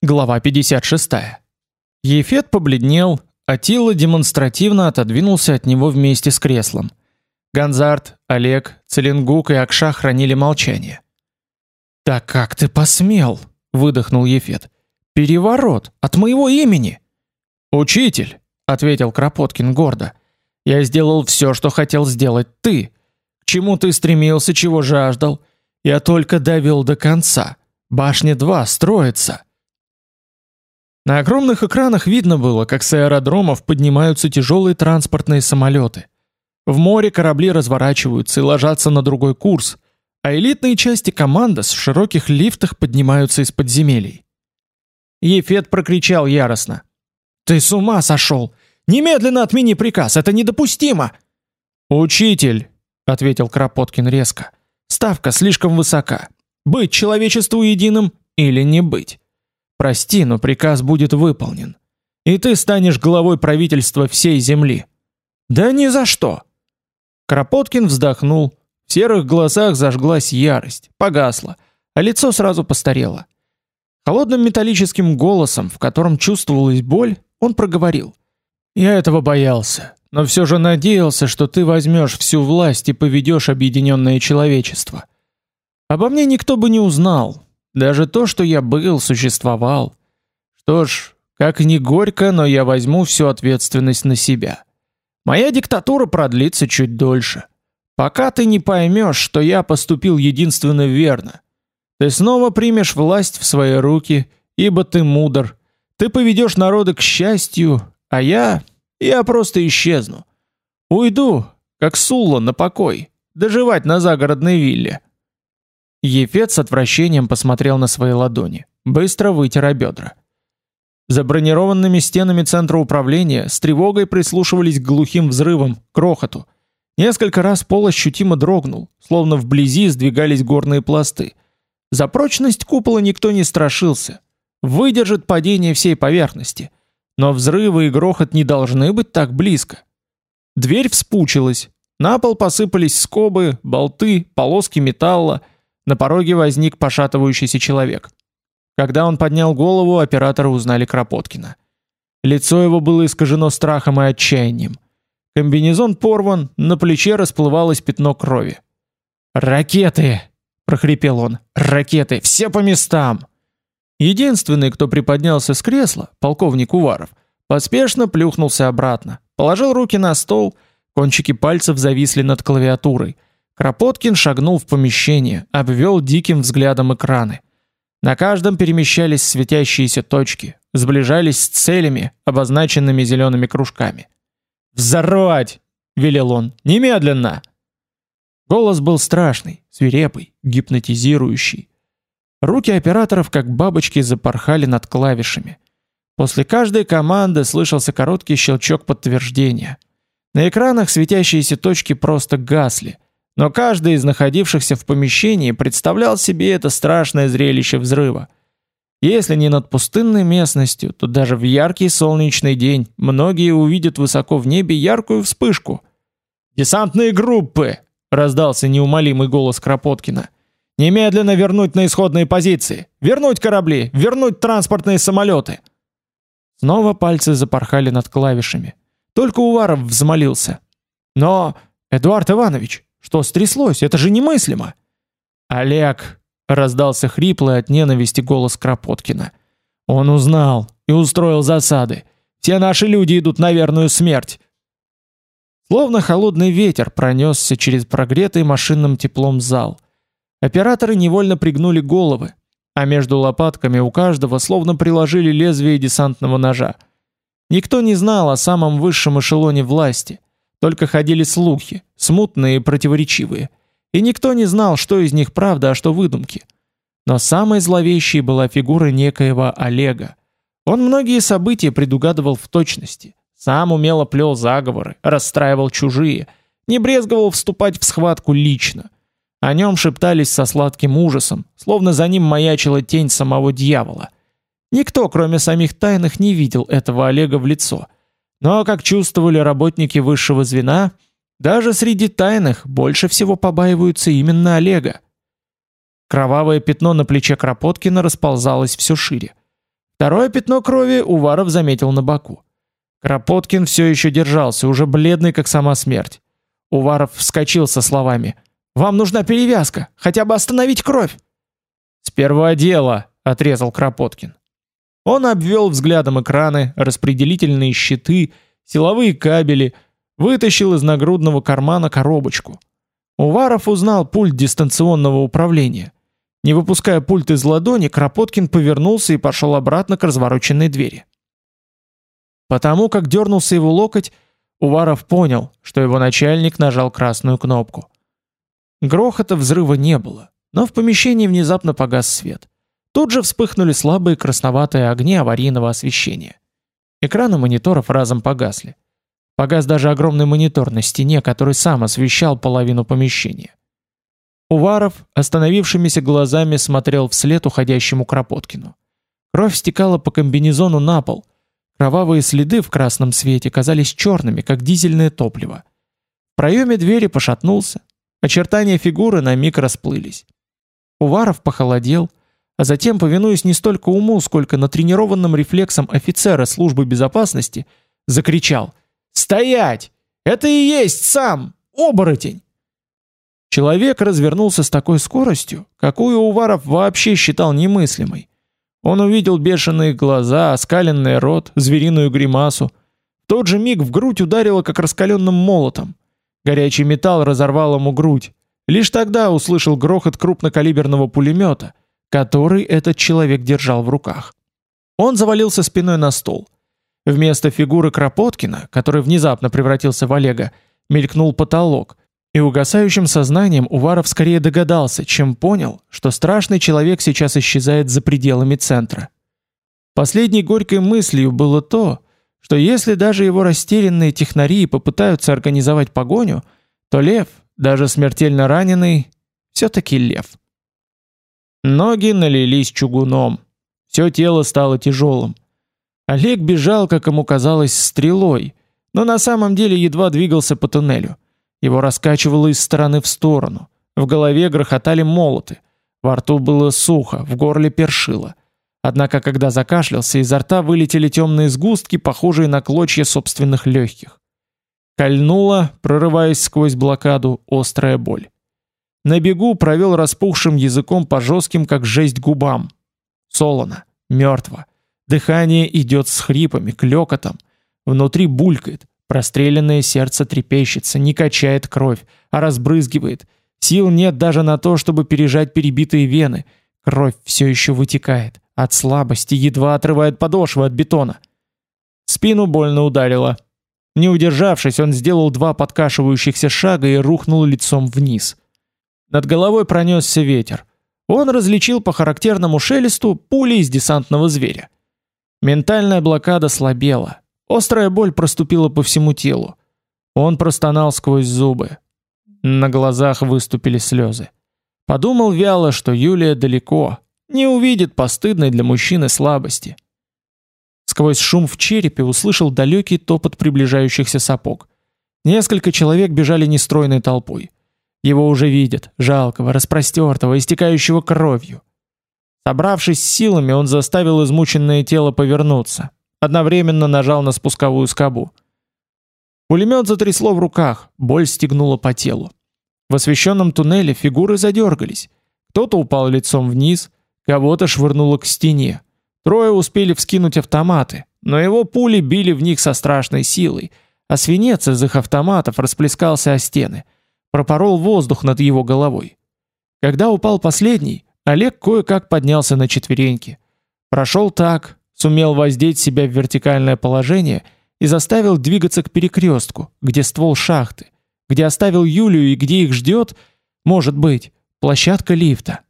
Глава 56. Ефет побледнел, а Тила демонстративно отодвинулся от него вместе с креслом. Ганзарт, Олег, Целенгук и Акша хранили молчание. "Да как ты посмел?" выдохнул Ефет. "Переворот от моего имени". "Учитель", ответил Кропоткин гордо. "Я сделал все, что хотел сделать ты. К чему ты стремился, чего жаждал? Я только довел до конца. Башня 2 строится". На огромных экранах видно было, как с аэродромов поднимаются тяжелые транспортные самолеты. В море корабли разворачиваются и ложатся на другой курс, а элитные части командос в широких лифтах поднимаются из подземелий. Ефет прокричал яростно: "Ты с ума сошел! Немедленно отмени приказ, это недопустимо!" "Учитель", ответил Кропоткин резко. "Ставка слишком высока. Быть человечеству единым или не быть?" Прости, но приказ будет выполнен. И ты станешь главой правительства всей земли. Да ни за что. Кропоткин вздохнул. В серых глазах зажглась ярость, погасла, а лицо сразу постарело. Холодным металлическим голосом, в котором чувствовалась боль, он проговорил: "Я этого боялся, но все же надеялся, что ты возьмешь всю власть и поведешь объединенное человечество. Обо мне никто бы не узнал, даже то, что я был, существовал. Что ж, как ни горько, но я возьму всю ответственность на себя. Моя диктатура продлится чуть дольше. Пока ты не поймешь, что я поступил единственно верно. Ты снова примешь власть в свои руки, ибо ты мудр. Ты поведешь народы к счастью, а я... я просто исчезну. Уйду, как Сулла, на покой, доживать на загородной вилле. Ефет с отвращением посмотрел на свои ладони, быстро вытер о бедра. За бронированными стенами центра управления с тревогой прислушивались к глухим взрывам, крохоту. Несколько раз пол ощутимо дрогнул, словно вблизи сдвигались горные пласты. За прочность купола никто не страшился. Выдержит падение всей поверхности. Но взрывы и грохот не должны быть так близко. Дверь вспучилась. На пол посыпались скобы, болты, полоски металла — на пороге возник пошатывающийся человек. Когда он поднял голову, операторы узнали Кропоткина. Лицо его было искажено страхом и отчаянием. Комбинезон порван, на плече расплывалось пятно крови. "Ракеты!" прохрипел он. "Ракеты, все по местам!" Единственный, кто приподнялся с кресла, полковник Уваров, поспешно плюхнулся обратно, положил руки на стол, кончики пальцев зависли над клавиатурой. Кропоткин шагнул в помещение, обвел диким взглядом экраны. На каждом перемещались светящиеся точки, сближались с целями, обозначенными зелеными кружками. "Взорвать!" велел он. "Немедленно!" Голос был страшный, свирепый, гипнотизирующий. Руки операторов как бабочки запорхали над клавишами. После каждой команды слышался короткий щелчок подтверждения. На экранах светящиеся точки просто гасли но каждый из находившихся в помещении представлял себе это страшное зрелище взрыва. Если не над пустынной местностью, то даже в яркий солнечный день многие увидят высоко в небе яркую вспышку. «Десантные группы!» — раздался неумолимый голос Кропоткина. «Немедленно вернуть на исходные позиции! Вернуть корабли! Вернуть транспортные самолеты!» Снова пальцы запорхали над клавишами. Только Уваров взмолился. «Но, Эдуард Иванович, что стряслось? Это же немыслимо. Олег раздался хриплый от ненависти голос Кропоткина. Он узнал и устроил засады. Все наши люди идут на верную смерть. Словно холодный ветер пронесся через прогретый машинным теплом зал. Операторы невольно пригнули головы, а между лопатками у каждого словно приложили лезвие десантного ножа. Никто не знал о самом высшем эшелоне власти. Только ходили слухи, смутные и противоречивые, и никто не знал, что из них правда, а что выдумки. Но самой зловещей была фигура некоего Олега. Он многие события предугадывал в точности, сам умело плел заговоры, расстраивал чужие, не брезговал вступать в схватку лично. О нем шептались со сладким ужасом, словно за ним маячила тень самого дьявола. Никто, кроме самих тайных, не видел этого Олега в лицо – но, как чувствовали работники высшего звена, даже среди тайных больше всего побаиваются именно Олега. Кровавое пятно на плече Кропоткина расползалось все шире. Второе пятно крови Уваров заметил на боку. Кропоткин все еще держался, уже бледный, как сама смерть. Уваров вскочил со словами «Вам нужна перевязка, хотя бы остановить кровь!» «Сперва дело», — отрезал Кропоткин. Он обвел взглядом экраны, распределительные щиты, силовые кабели, вытащил из нагрудного кармана коробочку. Уваров узнал пульт дистанционного управления. Не выпуская пульт из ладони, Кропоткин повернулся и пошел обратно к развороченной двери. Потому как дернулся его локоть, Уваров понял, что его начальник нажал красную кнопку. Грохота взрыва не было, но в помещении внезапно погас свет. Тут же вспыхнули слабые красноватые огни аварийного освещения. Экраны мониторов разом погасли. Погас даже огромный монитор на стене, который сам освещал половину помещения. Уваров остановившимися глазами смотрел вслед уходящему Кропоткину. Кровь стекала по комбинезону на пол. Кровавые следы в красном свете казались черными, как дизельное топливо. В проеме двери пошатнулся. Очертания фигуры на миг расплылись. Уваров похолодел, а затем, повинуясь не столько уму, сколько натренированным рефлексам офицера службы безопасности, закричал «Стоять! Это и есть сам! Оборотень!» Человек развернулся с такой скоростью, какую Уваров вообще считал немыслимой. Он увидел бешеные глаза, оскаленный рот, звериную гримасу. В тот же миг в грудь ударило, как раскаленным молотом. Горячий металл разорвал ему грудь. Лишь тогда услышал грохот крупнокалиберного пулемета, который этот человек держал в руках. Он завалился спиной на стол. Вместо фигуры Кропоткина, который внезапно превратился в Олега, мелькнул потолок, и угасающим сознанием Уваров скорее догадался, чем понял, что страшный человек сейчас исчезает за пределами центра. Последней горькой мыслью было то, что если даже его растерянные технари попытаются организовать погоню, то лев, даже смертельно раненый, все-таки лев. Ноги налились чугуном. Все тело стало тяжелым. Олег бежал, как ему казалось, стрелой, но на самом деле едва двигался по туннелю. Его раскачивало из стороны в сторону. В голове грохотали молоты. Во рту было сухо, в горле першило. Однако, когда закашлялся, изо рта вылетели темные сгустки, похожие на клочья собственных легких. Кольнула, прорываясь сквозь блокаду, острая боль. На бегу провел распухшим языком по жестким, как жесть, губам. Солоно, мертво. Дыхание идет с хрипами, клёкотом. Внутри булькает, Простреленное сердце трепещется, не качает кровь, а разбрызгивает. Сил нет даже на то, чтобы пережать перебитые вены. Кровь все еще вытекает. От слабости едва отрывает подошвы от бетона. Спину больно ударило. Не удержавшись, он сделал два подкашивающихся шага и рухнул лицом вниз. Над головой пронесся ветер. Он различил по характерному шелесту пули из десантного зверя. Ментальная блокада слабела. Острая боль проступила по всему телу. Он простонал сквозь зубы. На глазах выступили слезы. Подумал вяло, что Юлия далеко, не увидит постыдной для мужчины слабости. Сквозь шум в черепе услышал далекий топот приближающихся сапог. Несколько человек бежали нестройной толпой. Его уже видят, жалкого, распростертого, истекающего кровью. Собравшись с силами, он заставил измученное тело повернуться. Одновременно нажал на спусковую скобу. Пулемет затрясло в руках, боль стегнула по телу. В освещенном туннеле фигуры задергались. Кто-то упал лицом вниз, кого-то швырнуло к стене. Трое успели вскинуть автоматы, но его пули били в них со страшной силой, а свинец из их автоматов расплескался о стены, пропорол воздух над его головой. Когда упал последний, Олег кое-как поднялся на четвереньки. Прошел так, сумел воздеть себя в вертикальное положение и заставил двигаться к перекрестку, где ствол шахты, где оставил Юлию и где их ждет, может быть, площадка лифта.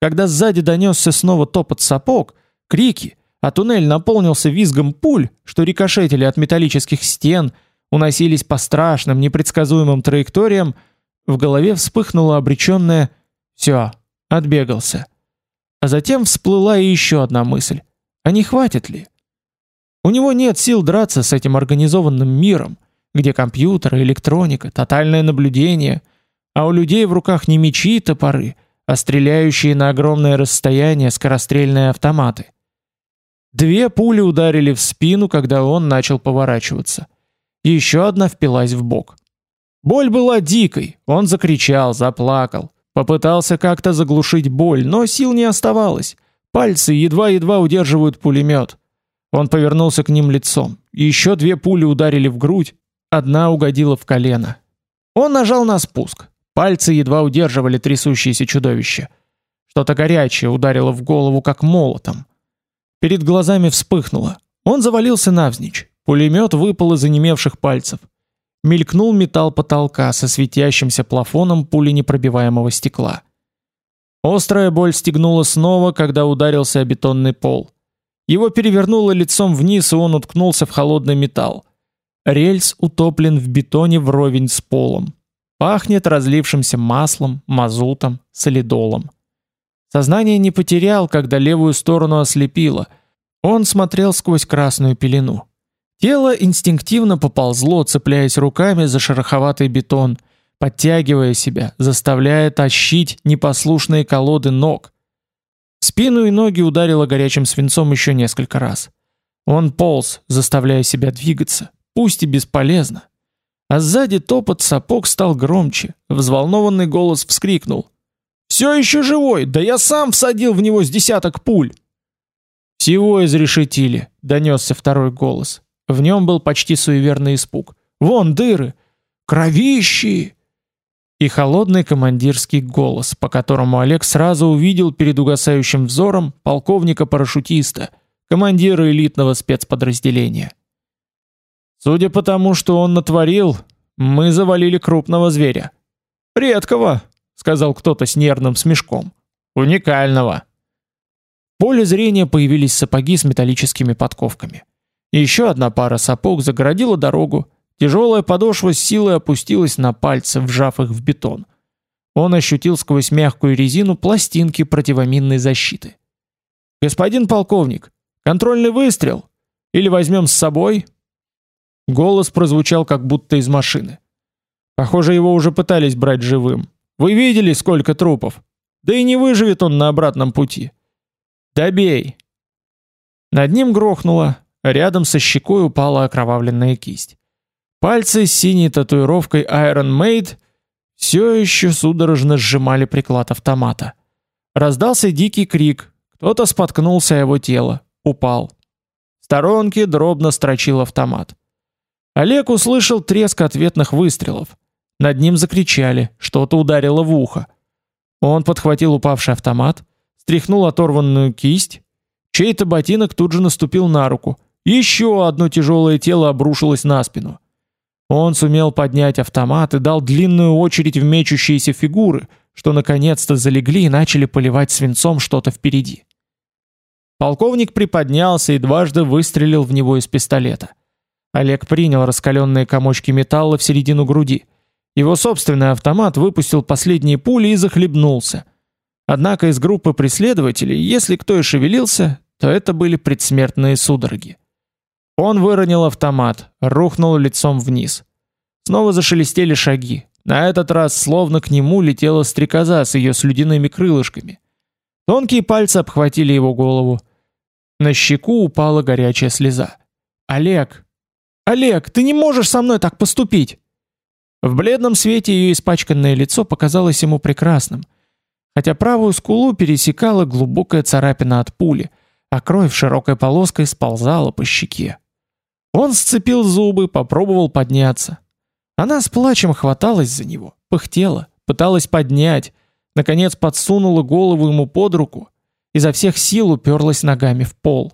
Когда сзади донесся снова топот сапог, крики, а туннель наполнился визгом пуль, что рикошетили от металлических стен, уносились по страшным, непредсказуемым траекториям, в голове вспыхнуло обреченное «Все, отбегался». А затем всплыла и еще одна мысль. А не хватит ли? У него нет сил драться с этим организованным миром, где компьютеры, электроника, тотальное наблюдение, а у людей в руках не мечи и топоры, а стреляющие на огромное расстояние скорострельные автоматы. Две пули ударили в спину, когда он начал поворачиваться. Еще одна впилась в бок. Боль была дикой, он закричал, заплакал, попытался как-то заглушить боль, но сил не оставалось. Пальцы едва-едва удерживают пулемет. Он повернулся к ним лицом. Еще две пули ударили в грудь, одна угодила в колено. Он нажал на спуск. Пальцы едва удерживали трясущееся чудовище. Что-то горячее ударило в голову как молотом. Перед глазами вспыхнуло. Он завалился навзничь. Пулемет выпал из онемевших пальцев. Мелькнул металл потолка со светящимся плафоном пуленепробиваемого стекла. Острая боль стегнула снова, когда ударился о бетонный пол. Его перевернуло лицом вниз, и он уткнулся в холодный металл. Рельс утоплен в бетоне вровень с полом. Пахнет разлившимся маслом, мазутом, солидолом. Сознание не потерял, когда левую сторону ослепило. Он смотрел сквозь красную пелену. Тело инстинктивно поползло, цепляясь руками за шероховатый бетон, подтягивая себя, заставляя тащить непослушные колоды ног. Спину и ноги ударило горячим свинцом еще несколько раз. Он полз, заставляя себя двигаться, пусть и бесполезно. А сзади топот сапог стал громче, взволнованный голос вскрикнул: «Все еще живой! Да я сам всадил в него с десяток пуль!» «Всего изрешетили», — донесся второй голос. В нем был почти суеверный испуг. «Вон дыры! Кровищи!» И холодный командирский голос, по которому Олег сразу увидел перед угасающим взором полковника-парашютиста, командира элитного спецподразделения. Судя по тому, что он натворил, мы завалили крупного зверя. Редкого, сказал кто-то с нервным смешком. Уникального. В поле зрения появились сапоги с металлическими подковками. Еще одна пара сапог загородила дорогу. Тяжелая подошва с силой опустилась на пальцы, вжав их в бетон. Он ощутил сквозь мягкую резину пластинки противоминной защиты. Господин полковник, контрольный выстрел или возьмем с собой? Голос прозвучал как будто из машины. Похоже, его уже пытались брать живым. Вы видели, сколько трупов? Да и не выживет он на обратном пути. Добей. Над ним грохнуло, рядом со щекой упала окровавленная кисть. Пальцы с синей татуировкой Iron Maid все еще судорожно сжимали приклад автомата. Раздался дикий крик. Кто-то споткнулся о его тело, упал. В сторонке дробно строчил автомат. Олег услышал треск ответных выстрелов. Над ним закричали, что-то ударило в ухо. Он подхватил упавший автомат, стряхнул оторванную кисть. Чей-то ботинок тут же наступил на руку. Еще одно тяжелое тело обрушилось на спину. Он сумел поднять автомат и дал длинную очередь в мечущиеся фигуры, что наконец-то залегли и начали поливать свинцом что-то впереди. Полковник приподнялся и дважды выстрелил в него из пистолета. Олег принял раскаленные комочки металла в середину груди. Его собственный автомат выпустил последние пули и захлебнулся. Однако из группы преследователей, если кто и шевелился, то это были предсмертные судороги. Он выронил автомат, рухнул лицом вниз. Снова зашелестели шаги. На этот раз словно к нему летела стрекоза с ее слюдяными крылышками. Тонкие пальцы обхватили его голову. На щеку упала горячая слеза. Олег, Олег, ты не можешь со мной так поступить. В бледном свете ее испачканное лицо показалось ему прекрасным, хотя правую скулу пересекала глубокая царапина от пули, а кровь широкой полоской сползала по щеке. Он сцепил зубы, попробовал подняться. Она с плачем хваталась за него, пыхтела, пыталась поднять, наконец подсунула голову ему под руку, изо всех сил уперлась ногами в пол.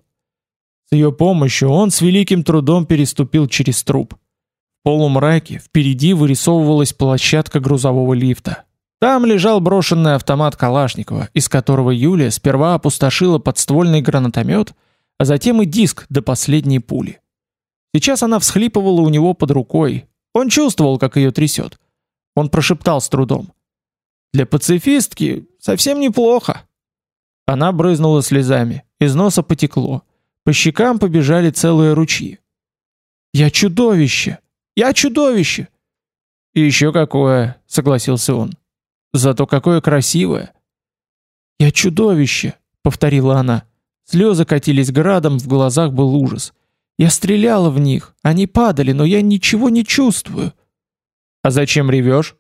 С ее помощью он с великим трудом переступил через труп. В полумраке впереди вырисовывалась площадка грузового лифта. Там лежал брошенный автомат Калашникова, из которого Юлия сперва опустошила подствольный гранатомет, а затем и диск до последней пули. Сейчас она всхлипывала у него под рукой. Он чувствовал, как ее трясет. Он прошептал с трудом: "Для пацифистки совсем неплохо". Она брызнула слезами, из носа потекло. По щекам побежали целые ручьи. Я чудовище. Я чудовище. И еще какое, согласился он. Зато какое красивое. Я чудовище, повторила она. Слезы катились градом, в глазах был ужас. Я стреляла в них, они падали, но я ничего не чувствую. А зачем ревешь?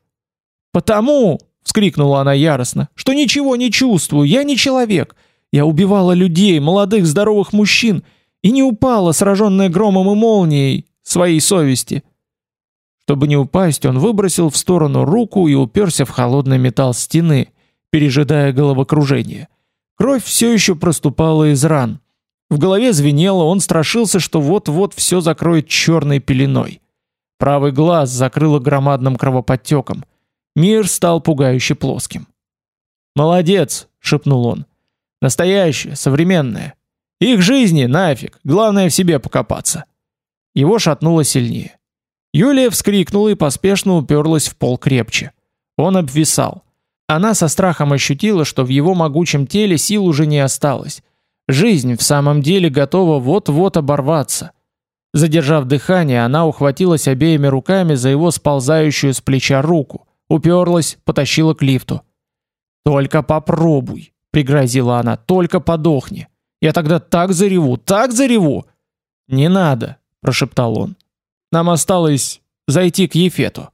Потому, вскрикнула она яростно, что ничего не чувствую, я не человек. Я убивала людей, молодых здоровых мужчин, и не упала, сраженная громом и молнией своей совести. Чтобы не упасть, он выбросил в сторону руку и уперся в холодный металл стены, пережидая головокружение. Кровь все еще проступала из ран. В голове звенело, он страшился, что вот-вот все закроет черной пеленой. Правый глаз закрыло громадным кровоподтеком. Мир стал пугающе плоским. «Молодец!» — шепнул он. «Настоящее, современное. Их жизни нафиг, главное в себе покопаться». Его шатнуло сильнее. Юлия вскрикнула и поспешно уперлась в пол крепче. Он обвисал. Она со страхом ощутила, что в его могучем теле сил уже не осталось. Жизнь в самом деле готова вот-вот оборваться. Задержав дыхание, она ухватилась обеими руками за его сползающую с плеча руку, уперлась, потащила к лифту. «Только попробуй», — пригрозила она, — «только подохни. Я тогда так зареву, так зареву!» «Не надо», — прошептал он. «Нам осталось зайти к Ефету».